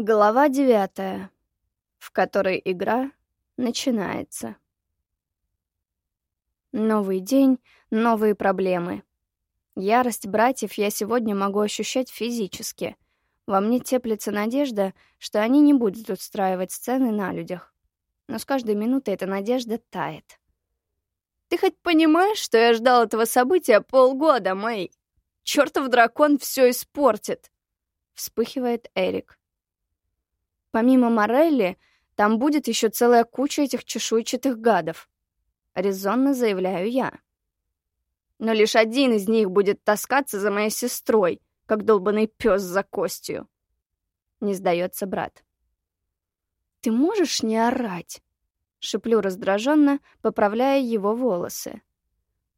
Глава девятая, в которой игра начинается. Новый день, новые проблемы. Ярость братьев я сегодня могу ощущать физически. Во мне теплится надежда, что они не будут устраивать сцены на людях. Но с каждой минутой эта надежда тает. «Ты хоть понимаешь, что я ждал этого события полгода, Мэй? Чёртов дракон все испортит!» Вспыхивает Эрик. Помимо Морелли, там будет еще целая куча этих чешуйчатых гадов. Резонно заявляю я. Но лишь один из них будет таскаться за моей сестрой, как долбанный пес за костью. Не сдается брат. «Ты можешь не орать?» — шеплю раздраженно, поправляя его волосы.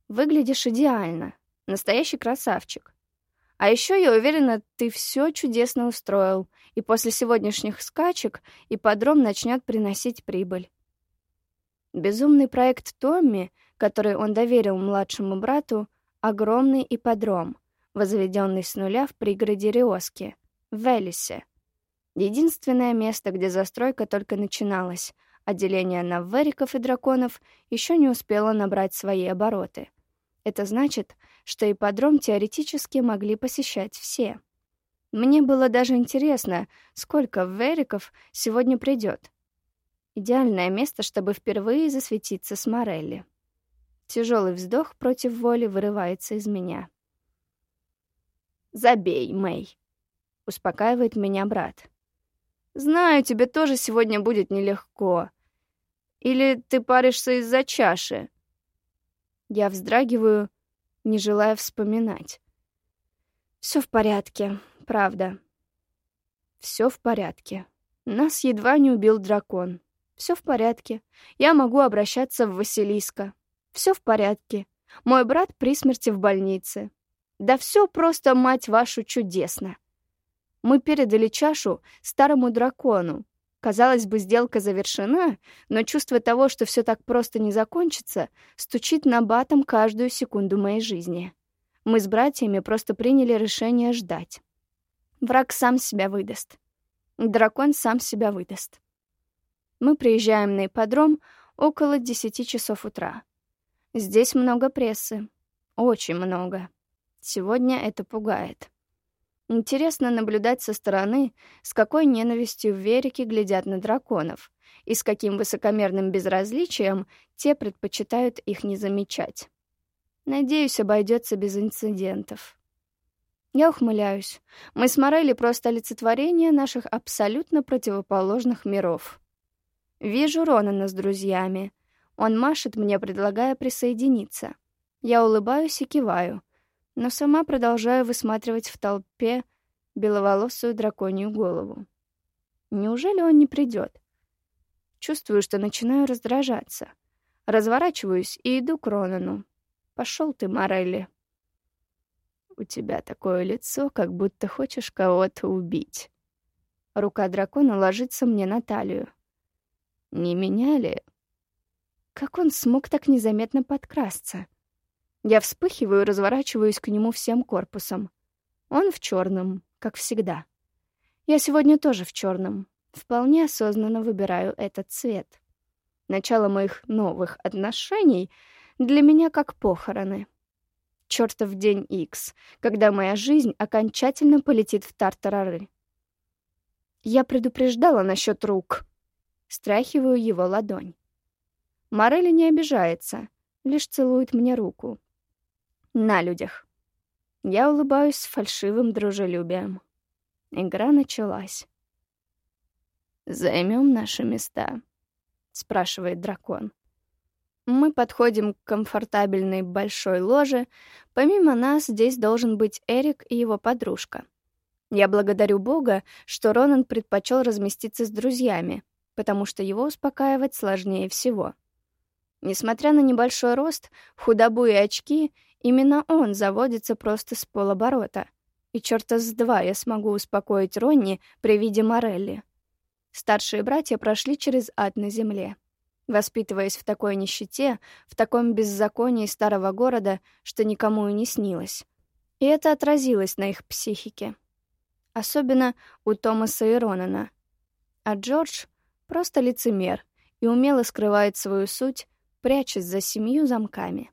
«Выглядишь идеально. Настоящий красавчик. А еще я уверена, ты все чудесно устроил, и после сегодняшних скачек ипподром начнет приносить прибыль. Безумный проект Томми, который он доверил младшему брату, огромный ипподром, возведенный с нуля в пригороде Риоски, в Велисе. Единственное место, где застройка только начиналась, отделение наввериков и драконов еще не успело набрать свои обороты. Это значит, что ипподром теоретически могли посещать все. Мне было даже интересно, сколько вериков сегодня придет. Идеальное место, чтобы впервые засветиться с Морелли. Тяжелый вздох против воли вырывается из меня. «Забей, Мэй», — успокаивает меня брат. «Знаю, тебе тоже сегодня будет нелегко. Или ты паришься из-за чаши?» Я вздрагиваю, не желая вспоминать. Все в порядке, правда. Все в порядке. Нас едва не убил дракон. Все в порядке. Я могу обращаться в Василиска. Все в порядке. Мой брат при смерти в больнице. Да все просто, мать вашу, чудесно. Мы передали чашу старому дракону, Казалось бы, сделка завершена, но чувство того, что все так просто не закончится, стучит на батом каждую секунду моей жизни. Мы с братьями просто приняли решение ждать. Враг сам себя выдаст. Дракон сам себя выдаст. Мы приезжаем на ипподром около десяти часов утра. Здесь много прессы. Очень много. Сегодня это пугает. Интересно наблюдать со стороны, с какой ненавистью верики глядят на драконов и с каким высокомерным безразличием те предпочитают их не замечать. Надеюсь, обойдется без инцидентов. Я ухмыляюсь. Мы с Морелли просто олицетворение наших абсолютно противоположных миров. Вижу Ронана с друзьями. Он машет мне, предлагая присоединиться. Я улыбаюсь и киваю — но сама продолжаю высматривать в толпе беловолосую драконью голову. Неужели он не придет? Чувствую, что начинаю раздражаться. Разворачиваюсь и иду к Ронану. Пошел ты, Морелли. У тебя такое лицо, как будто хочешь кого-то убить. Рука дракона ложится мне на талию. Не меня ли? Как он смог так незаметно подкрасться? Я вспыхиваю и разворачиваюсь к нему всем корпусом. Он в черном, как всегда. Я сегодня тоже в черном. Вполне осознанно выбираю этот цвет. Начало моих новых отношений для меня как похороны. Чёртов день Икс, когда моя жизнь окончательно полетит в тартарары. Я предупреждала насчет рук. Страхиваю его ладонь. Морелли не обижается, лишь целует мне руку на людях. Я улыбаюсь с фальшивым дружелюбием. Игра началась. «Займем наши места?» — спрашивает дракон. Мы подходим к комфортабельной большой ложе. Помимо нас здесь должен быть Эрик и его подружка. Я благодарю Бога, что Ронан предпочел разместиться с друзьями, потому что его успокаивать сложнее всего. Несмотря на небольшой рост, худобу и очки, Именно он заводится просто с полоборота. И черта с два я смогу успокоить Ронни при виде Морелли. Старшие братья прошли через ад на земле, воспитываясь в такой нищете, в таком беззаконии старого города, что никому и не снилось. И это отразилось на их психике. Особенно у Томаса и Ронана. А Джордж — просто лицемер и умело скрывает свою суть, прячась за семью замками.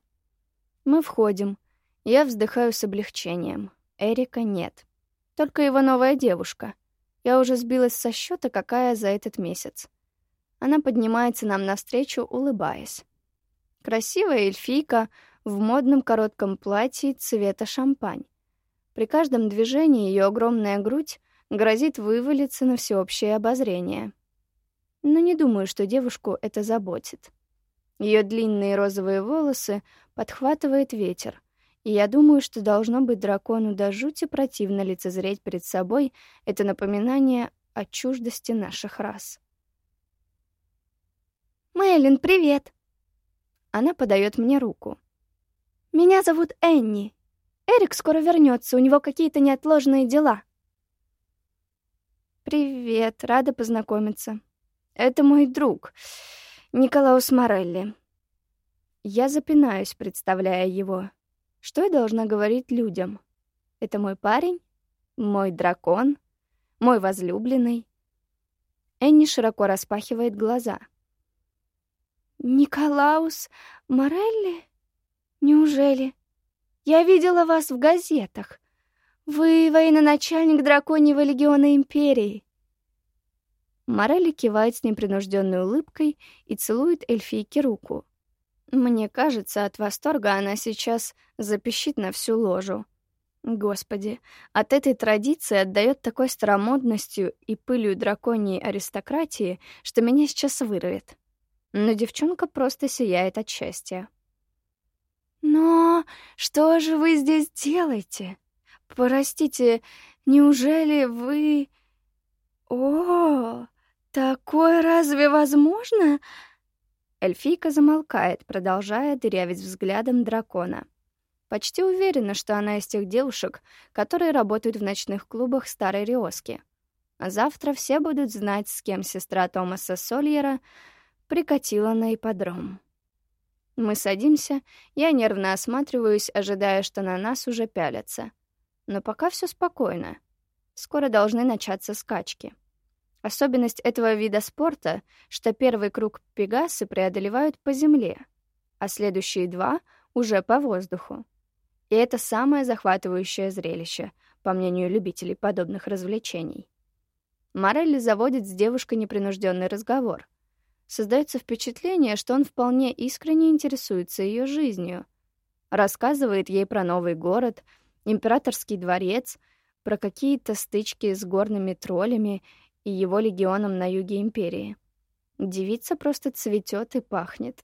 Мы входим. Я вздыхаю с облегчением. Эрика нет. Только его новая девушка. Я уже сбилась со счета, какая за этот месяц. Она поднимается нам навстречу, улыбаясь. Красивая эльфийка в модном коротком платье цвета шампань. При каждом движении ее огромная грудь грозит вывалиться на всеобщее обозрение. Но не думаю, что девушку это заботит. Ее длинные розовые волосы подхватывает ветер, и я думаю, что должно быть дракону до жути противно лицезреть перед собой это напоминание о чуждости наших рас. «Мэйлин, привет!» Она подает мне руку. «Меня зовут Энни. Эрик скоро вернется, у него какие-то неотложные дела». «Привет, рада познакомиться. Это мой друг, Николаус Морелли». Я запинаюсь, представляя его. Что я должна говорить людям? Это мой парень? Мой дракон? Мой возлюбленный? Энни широко распахивает глаза. «Николаус Морелли? Неужели? Я видела вас в газетах. Вы военачальник драконьего легиона Империи». Морелли кивает с непринужденной улыбкой и целует эльфийке руку. Мне кажется, от восторга она сейчас запищит на всю ложу. Господи, от этой традиции отдает такой старомодностью и пылью драконьей аристократии, что меня сейчас вырвет. Но девчонка просто сияет от счастья. «Но что же вы здесь делаете? Простите, неужели вы...» «О, такое разве возможно?» Эльфийка замолкает, продолжая дырявить взглядом дракона. Почти уверена, что она из тех девушек, которые работают в ночных клубах Старой Риоски. А завтра все будут знать, с кем сестра Томаса Сольера прикатила на ипподром. Мы садимся, я нервно осматриваюсь, ожидая, что на нас уже пялятся. Но пока все спокойно. Скоро должны начаться скачки. Особенность этого вида спорта, что первый круг пегасы преодолевают по земле, а следующие два — уже по воздуху. И это самое захватывающее зрелище, по мнению любителей подобных развлечений. Морелли заводит с девушкой непринужденный разговор. Создается впечатление, что он вполне искренне интересуется ее жизнью. Рассказывает ей про новый город, императорский дворец, про какие-то стычки с горными троллями и его легионом на юге Империи. Девица просто цветет и пахнет.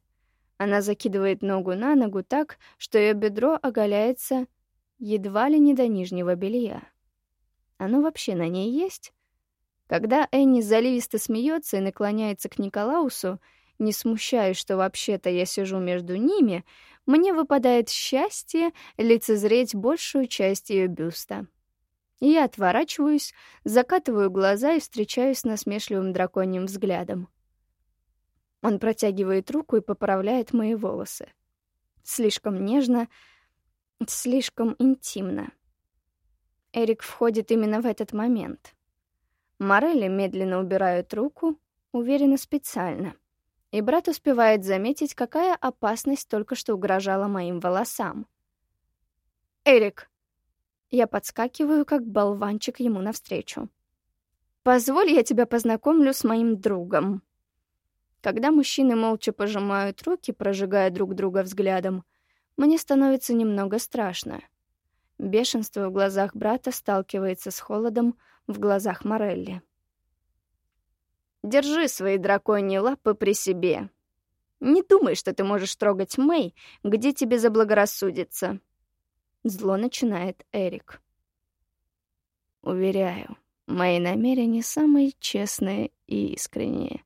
Она закидывает ногу на ногу так, что ее бедро оголяется едва ли не до нижнего белья. Оно вообще на ней есть? Когда Энни заливисто смеется и наклоняется к Николаусу, не смущаясь, что вообще-то я сижу между ними, мне выпадает счастье лицезреть большую часть ее бюста. Я отворачиваюсь, закатываю глаза и встречаюсь с насмешливым драконьим взглядом. Он протягивает руку и поправляет мои волосы. Слишком нежно, слишком интимно. Эрик входит именно в этот момент. Морелли медленно убирает руку, уверенно специально. И брат успевает заметить, какая опасность только что угрожала моим волосам. «Эрик!» Я подскакиваю, как болванчик ему навстречу. «Позволь, я тебя познакомлю с моим другом». Когда мужчины молча пожимают руки, прожигая друг друга взглядом, мне становится немного страшно. Бешенство в глазах брата сталкивается с холодом в глазах Морелли. «Держи свои драконьи лапы при себе. Не думай, что ты можешь трогать Мэй, где тебе заблагорассудится», Зло начинает Эрик. Уверяю, мои намерения самые честные и искренние.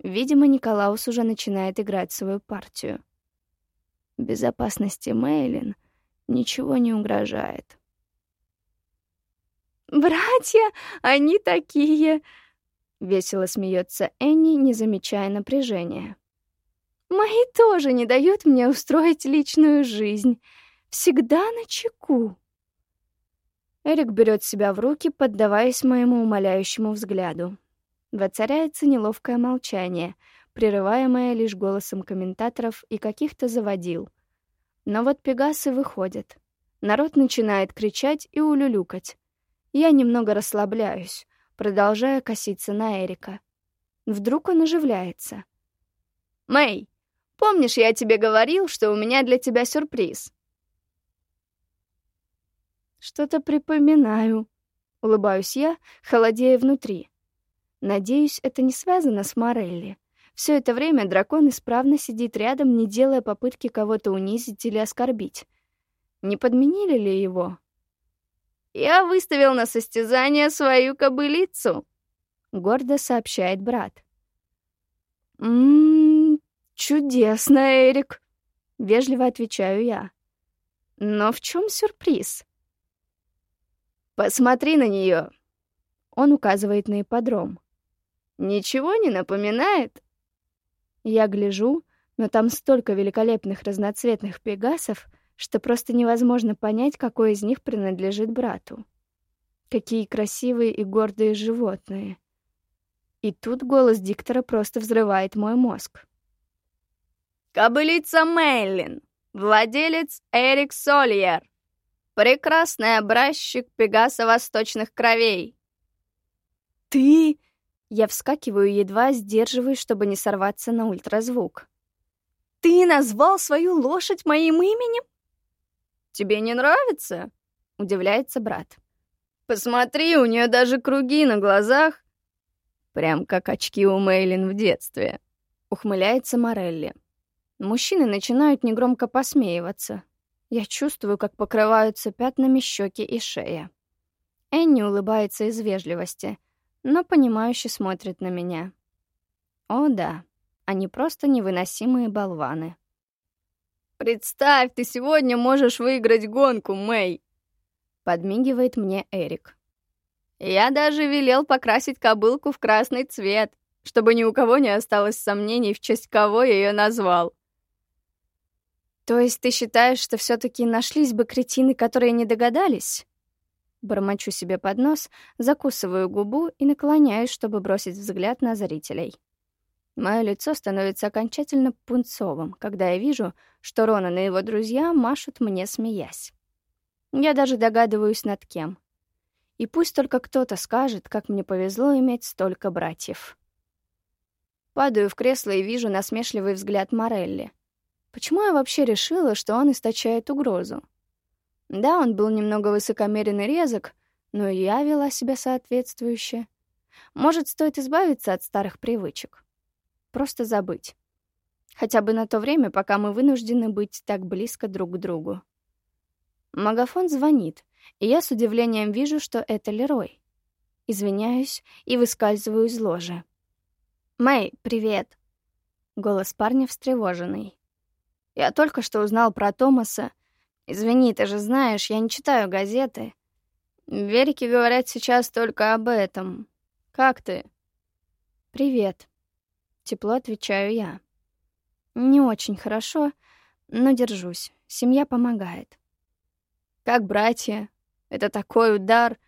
Видимо, Николаус уже начинает играть свою партию. Безопасности Мейлин ничего не угрожает. «Братья, они такие!» — весело смеется Энни, не замечая напряжения. «Мои тоже не дают мне устроить личную жизнь всегда на чеку. Эрик берет себя в руки, поддаваясь моему умоляющему взгляду. Воцаряется неловкое молчание, прерываемое лишь голосом комментаторов и каких-то заводил. Но вот пегасы выходят. Народ начинает кричать и улюлюкать. Я немного расслабляюсь, продолжая коситься на Эрика. Вдруг он оживляется. «Мэй, помнишь, я тебе говорил, что у меня для тебя сюрприз?» «Что-то припоминаю», — улыбаюсь я, холодея внутри. Надеюсь, это не связано с Морелли. Все это время дракон исправно сидит рядом, не делая попытки кого-то унизить или оскорбить. Не подменили ли его? «Я выставил на состязание свою кобылицу», — гордо сообщает брат. «Ммм, чудесно, Эрик», — вежливо отвечаю я. «Но в чем сюрприз?» «Посмотри на нее!» Он указывает на ипподром. «Ничего не напоминает?» Я гляжу, но там столько великолепных разноцветных пегасов, что просто невозможно понять, какой из них принадлежит брату. Какие красивые и гордые животные. И тут голос диктора просто взрывает мой мозг. «Кобылица Мейлин, владелец Эрик Сольер!» Прекрасный образчик Пегаса восточных кровей. Ты... Я вскакиваю, едва сдерживаюсь, чтобы не сорваться на ультразвук. Ты назвал свою лошадь моим именем? Тебе не нравится? Удивляется брат. Посмотри, у нее даже круги на глазах. Прям как очки у Мейлин в детстве. Ухмыляется Морелли. Мужчины начинают негромко посмеиваться. Я чувствую, как покрываются пятнами щеки и шея. Энни улыбается из вежливости, но понимающе смотрит на меня. О да, они просто невыносимые болваны. «Представь, ты сегодня можешь выиграть гонку, Мэй!» Подмигивает мне Эрик. «Я даже велел покрасить кобылку в красный цвет, чтобы ни у кого не осталось сомнений, в честь кого я ее назвал. То есть ты считаешь, что все таки нашлись бы кретины, которые не догадались? Бормочу себе под нос, закусываю губу и наклоняюсь, чтобы бросить взгляд на зрителей. Мое лицо становится окончательно пунцовым, когда я вижу, что Ронан и его друзья машут мне, смеясь. Я даже догадываюсь, над кем. И пусть только кто-то скажет, как мне повезло иметь столько братьев. Падаю в кресло и вижу насмешливый взгляд Морелли. Почему я вообще решила, что он источает угрозу? Да, он был немного высокомерен и резок, но и я вела себя соответствующе. Может, стоит избавиться от старых привычек? Просто забыть. Хотя бы на то время, пока мы вынуждены быть так близко друг к другу. Магафон звонит, и я с удивлением вижу, что это Лерой. Извиняюсь и выскальзываю из ложа. «Мэй, привет!» Голос парня встревоженный. Я только что узнал про Томаса. Извини, ты же знаешь, я не читаю газеты. Верики говорят сейчас только об этом. Как ты? Привет. Тепло отвечаю я. Не очень хорошо, но держусь. Семья помогает. Как братья? Это такой удар.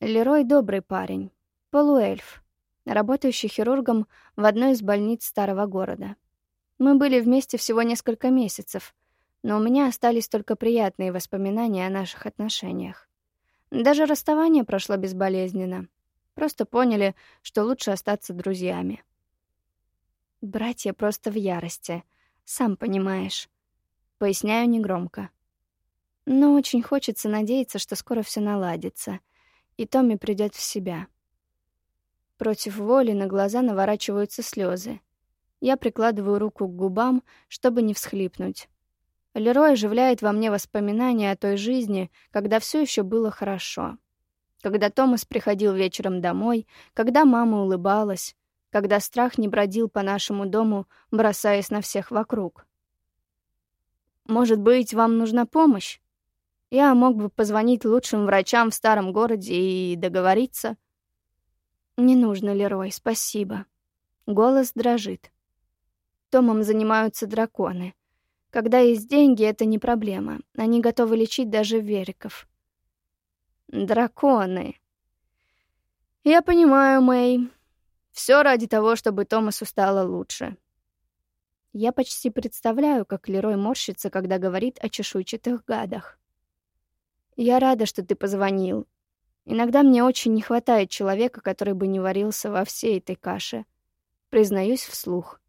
Лерой добрый парень, полуэльф, работающий хирургом в одной из больниц старого города. Мы были вместе всего несколько месяцев, но у меня остались только приятные воспоминания о наших отношениях. Даже расставание прошло безболезненно. Просто поняли, что лучше остаться друзьями. Братья просто в ярости, сам понимаешь. Поясняю негромко. Но очень хочется надеяться, что скоро все наладится, и Томми придет в себя. Против воли на глаза наворачиваются слезы. Я прикладываю руку к губам, чтобы не всхлипнуть. Лерой оживляет во мне воспоминания о той жизни, когда все еще было хорошо. Когда Томас приходил вечером домой, когда мама улыбалась, когда страх не бродил по нашему дому, бросаясь на всех вокруг. «Может быть, вам нужна помощь? Я мог бы позвонить лучшим врачам в старом городе и договориться». «Не нужно, Лерой, спасибо». Голос дрожит. Томом занимаются драконы. Когда есть деньги, это не проблема. Они готовы лечить даже вериков. Драконы. Я понимаю, Мэй. Все ради того, чтобы Томасу стало лучше. Я почти представляю, как Лерой морщится, когда говорит о чешуйчатых гадах. Я рада, что ты позвонил. Иногда мне очень не хватает человека, который бы не варился во всей этой каше. Признаюсь вслух.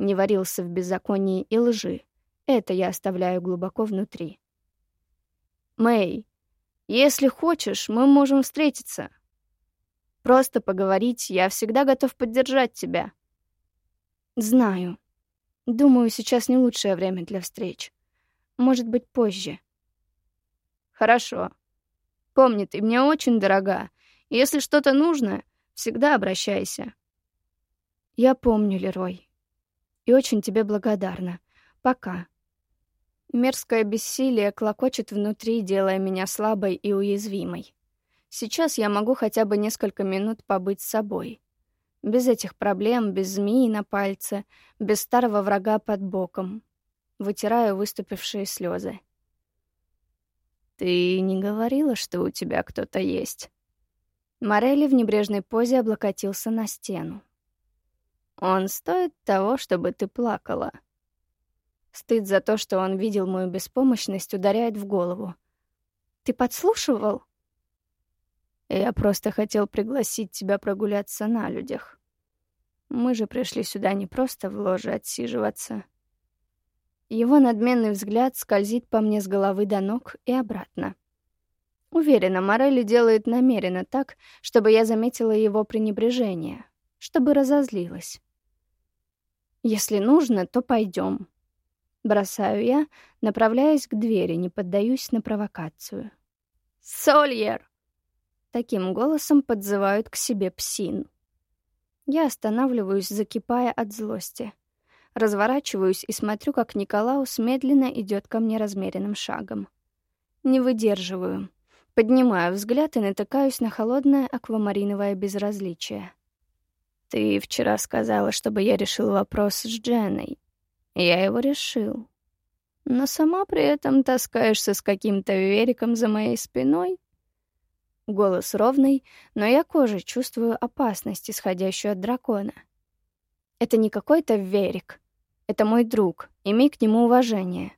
Не варился в беззаконии и лжи. Это я оставляю глубоко внутри. Мэй, если хочешь, мы можем встретиться. Просто поговорить, я всегда готов поддержать тебя. Знаю. Думаю, сейчас не лучшее время для встреч. Может быть, позже. Хорошо. Помни, ты мне очень дорога. Если что-то нужно, всегда обращайся. Я помню, Лерой. И очень тебе благодарна. Пока. Мерзкое бессилие клокочет внутри, делая меня слабой и уязвимой. Сейчас я могу хотя бы несколько минут побыть с собой. Без этих проблем, без змеи на пальце, без старого врага под боком. Вытираю выступившие слезы. «Ты не говорила, что у тебя кто-то есть?» Морелли в небрежной позе облокотился на стену. «Он стоит того, чтобы ты плакала». Стыд за то, что он видел мою беспомощность, ударяет в голову. «Ты подслушивал?» «Я просто хотел пригласить тебя прогуляться на людях. Мы же пришли сюда не просто в ложе отсиживаться». Его надменный взгляд скользит по мне с головы до ног и обратно. Уверена, Морелли делает намеренно так, чтобы я заметила его пренебрежение, чтобы разозлилась. «Если нужно, то пойдем», Бросаю я, направляясь к двери, не поддаюсь на провокацию. «Сольер!» Таким голосом подзывают к себе псин. Я останавливаюсь, закипая от злости. Разворачиваюсь и смотрю, как Николаус медленно идет ко мне размеренным шагом. Не выдерживаю. Поднимаю взгляд и натыкаюсь на холодное аквамариновое безразличие. «Ты вчера сказала, чтобы я решил вопрос с Дженой. Я его решил. Но сама при этом таскаешься с каким-то вериком за моей спиной. Голос ровный, но я кожей чувствую опасность, исходящую от дракона. Это не какой-то верик. Это мой друг, имей к нему уважение.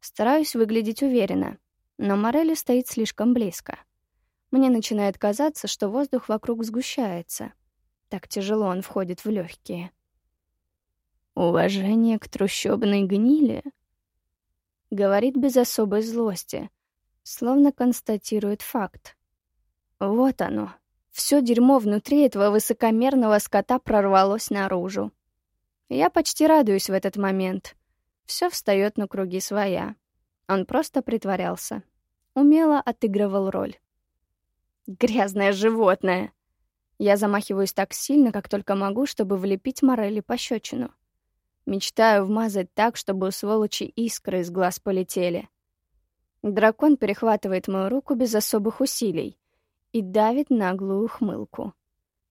Стараюсь выглядеть уверенно, но Морелли стоит слишком близко. Мне начинает казаться, что воздух вокруг сгущается. Так тяжело он входит в легкие. Уважение к трущобной гнили? Говорит без особой злости, словно констатирует факт. Вот оно. Все дерьмо внутри этого высокомерного скота прорвалось наружу. Я почти радуюсь в этот момент. Все встает на круги своя. Он просто притворялся. Умело отыгрывал роль. Грязное животное. Я замахиваюсь так сильно, как только могу, чтобы влепить Морелли пощечину. Мечтаю вмазать так, чтобы у сволочи искры из глаз полетели. Дракон перехватывает мою руку без особых усилий и давит наглую ухмылку.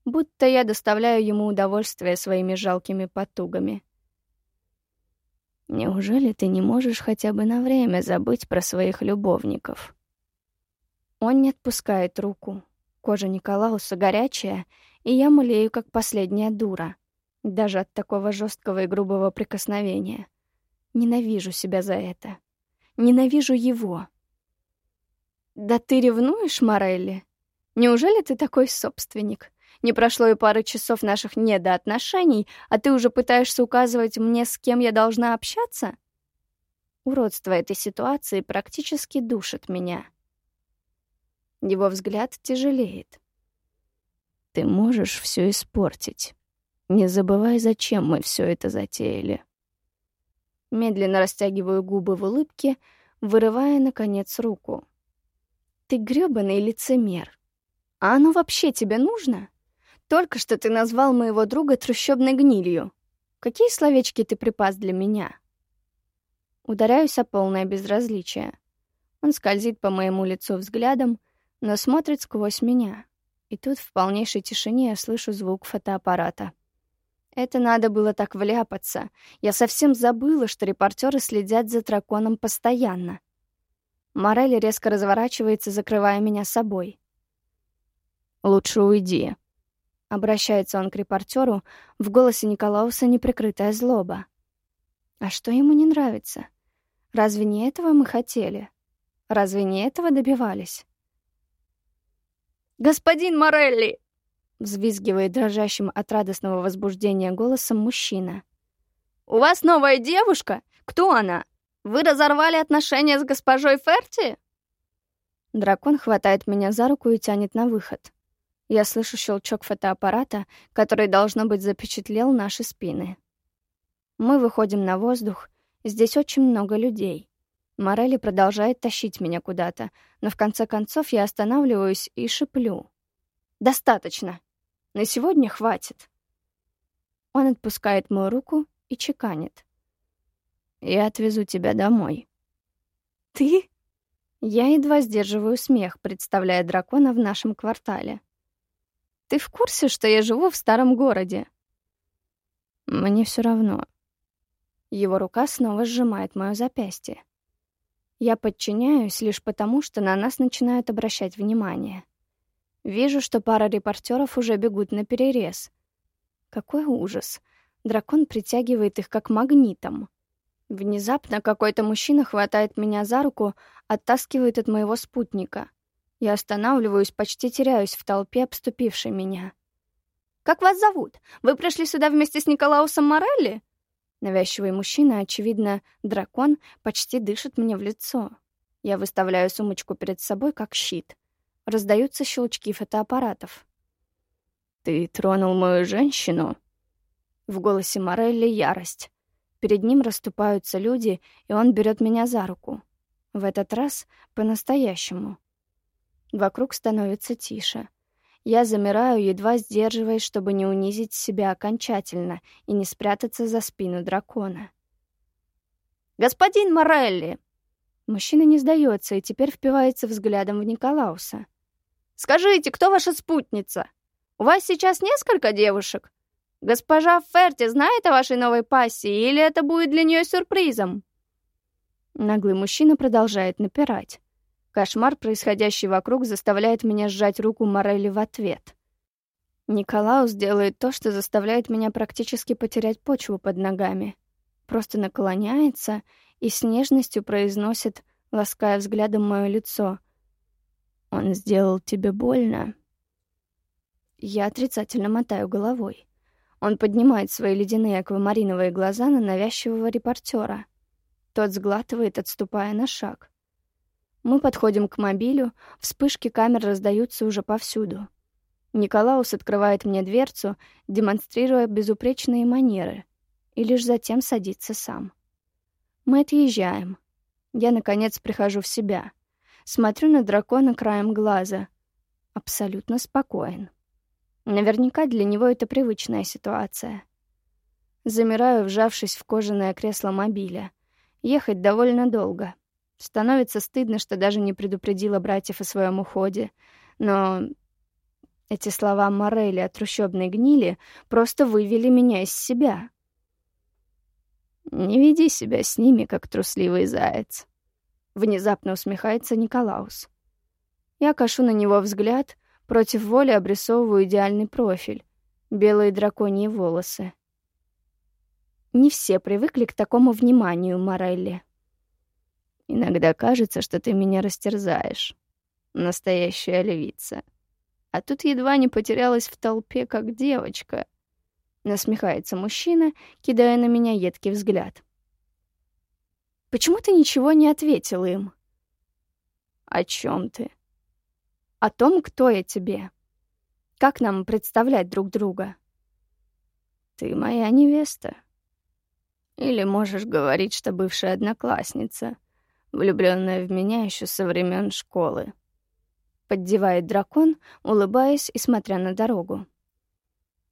Будто я доставляю ему удовольствие своими жалкими потугами. Неужели ты не можешь хотя бы на время забыть про своих любовников? Он не отпускает руку. Кожа Николауса горячая, и я млею, как последняя дура — даже от такого жесткого и грубого прикосновения. Ненавижу себя за это. Ненавижу его. «Да ты ревнуешь, Морелли? Неужели ты такой собственник? Не прошло и пары часов наших недоотношений, а ты уже пытаешься указывать мне, с кем я должна общаться?» Уродство этой ситуации практически душит меня. Его взгляд тяжелеет. «Ты можешь все испортить». Не забывай, зачем мы все это затеяли. Медленно растягиваю губы в улыбке, вырывая, наконец, руку. Ты грёбаный лицемер. А оно вообще тебе нужно? Только что ты назвал моего друга трущобной гнилью. Какие словечки ты припас для меня? Ударяюсь о полное безразличие. Он скользит по моему лицу взглядом, но смотрит сквозь меня. И тут в полнейшей тишине я слышу звук фотоаппарата. Это надо было так вляпаться. Я совсем забыла, что репортеры следят за драконом постоянно. Морель резко разворачивается, закрывая меня собой. «Лучше уйди», — обращается он к репортеру, в голосе Николауса неприкрытая злоба. «А что ему не нравится? Разве не этого мы хотели? Разве не этого добивались?» «Господин Морелли!» — взвизгивает дрожащим от радостного возбуждения голосом мужчина. «У вас новая девушка? Кто она? Вы разорвали отношения с госпожой Ферти?» Дракон хватает меня за руку и тянет на выход. Я слышу щелчок фотоаппарата, который, должно быть, запечатлел наши спины. Мы выходим на воздух. Здесь очень много людей. Морелли продолжает тащить меня куда-то, но в конце концов я останавливаюсь и шиплю. «Достаточно! На сегодня хватит!» Он отпускает мою руку и чеканит. «Я отвезу тебя домой». «Ты?» Я едва сдерживаю смех, представляя дракона в нашем квартале. Ты в курсе, что я живу в старом городе? Мне все равно. Его рука снова сжимает мое запястье. Я подчиняюсь лишь потому, что на нас начинают обращать внимание. Вижу, что пара репортеров уже бегут на перерез. Какой ужас. Дракон притягивает их как магнитом. Внезапно какой-то мужчина хватает меня за руку, оттаскивает от моего спутника. Я останавливаюсь, почти теряюсь в толпе, обступившей меня. «Как вас зовут? Вы пришли сюда вместе с Николаусом Морелли?» Навязчивый мужчина, очевидно, дракон, почти дышит мне в лицо. Я выставляю сумочку перед собой, как щит. Раздаются щелчки фотоаппаратов. «Ты тронул мою женщину?» В голосе Морелли ярость. Перед ним расступаются люди, и он берет меня за руку. В этот раз по-настоящему. Вокруг становится тише. Я замираю, едва сдерживаясь, чтобы не унизить себя окончательно и не спрятаться за спину дракона. «Господин Морелли!» Мужчина не сдается и теперь впивается взглядом в Николауса. «Скажите, кто ваша спутница? У вас сейчас несколько девушек? Госпожа Ферти знает о вашей новой пассии, или это будет для нее сюрпризом?» Наглый мужчина продолжает напирать. Кошмар, происходящий вокруг, заставляет меня сжать руку Морелли в ответ. Николаус делает то, что заставляет меня практически потерять почву под ногами. Просто наклоняется и с нежностью произносит, лаская взглядом мое лицо. «Он сделал тебе больно?» Я отрицательно мотаю головой. Он поднимает свои ледяные аквамариновые глаза на навязчивого репортера. Тот сглатывает, отступая на шаг. Мы подходим к мобилю, вспышки камер раздаются уже повсюду. Николаус открывает мне дверцу, демонстрируя безупречные манеры, и лишь затем садится сам. Мы отъезжаем. Я, наконец, прихожу в себя. Смотрю на дракона краем глаза. Абсолютно спокоен. Наверняка для него это привычная ситуация. Замираю, вжавшись в кожаное кресло мобиля. Ехать довольно долго — Становится стыдно, что даже не предупредила братьев о своем уходе. Но эти слова Морели о трущобной гнили просто вывели меня из себя. «Не веди себя с ними, как трусливый заяц», — внезапно усмехается Николаус. Я кашу на него взгляд, против воли обрисовываю идеальный профиль, белые драконьи волосы. Не все привыкли к такому вниманию, Морелли. Иногда кажется, что ты меня растерзаешь. Настоящая львица. А тут едва не потерялась в толпе, как девочка. Насмехается мужчина, кидая на меня едкий взгляд. «Почему ты ничего не ответил им?» «О чем ты?» «О том, кто я тебе. Как нам представлять друг друга?» «Ты моя невеста. Или можешь говорить, что бывшая одноклассница» влюбленная в меня еще со времен школы. Поддевает дракон, улыбаясь и смотря на дорогу.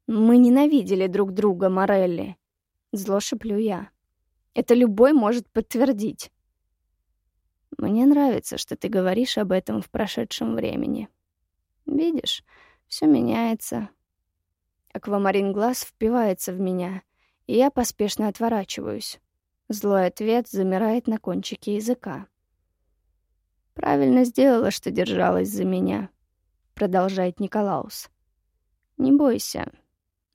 «Мы ненавидели друг друга, Морелли!» Зло шеплю я. «Это любой может подтвердить». «Мне нравится, что ты говоришь об этом в прошедшем времени. Видишь, все меняется». Аквамарин глаз впивается в меня, и я поспешно отворачиваюсь. Злой ответ замирает на кончике языка. Правильно сделала, что держалась за меня, продолжает Николаус. Не бойся.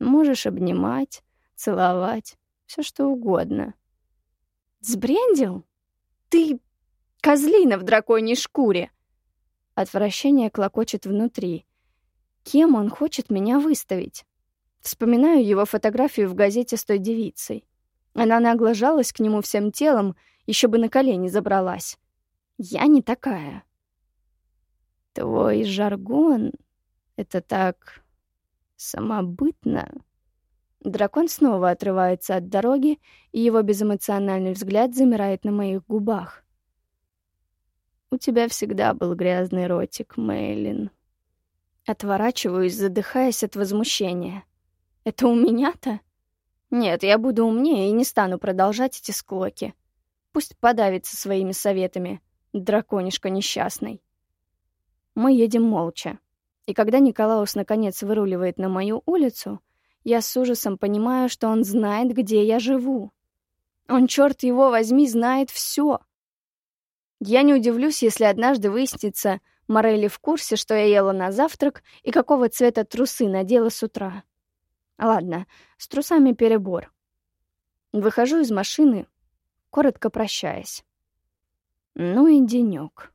Можешь обнимать, целовать, все что угодно. Сбрендил? Ты козлина в драконьей шкуре. Отвращение клокочет внутри. Кем он хочет меня выставить? Вспоминаю его фотографию в газете с той девицей. Она нагло жалась к нему всем телом, еще бы на колени забралась. Я не такая. Твой жаргон — это так самобытно. Дракон снова отрывается от дороги, и его безэмоциональный взгляд замирает на моих губах. У тебя всегда был грязный ротик, Мейлин. Отворачиваюсь, задыхаясь от возмущения. Это у меня-то? Нет, я буду умнее и не стану продолжать эти склоки. Пусть подавится своими советами, драконишка несчастный. Мы едем молча. И когда Николаус наконец выруливает на мою улицу, я с ужасом понимаю, что он знает, где я живу. Он, черт его возьми, знает все. Я не удивлюсь, если однажды выяснится, Морелли в курсе, что я ела на завтрак и какого цвета трусы надела с утра. Ладно, с трусами перебор. Выхожу из машины, коротко прощаясь. Ну и денёк.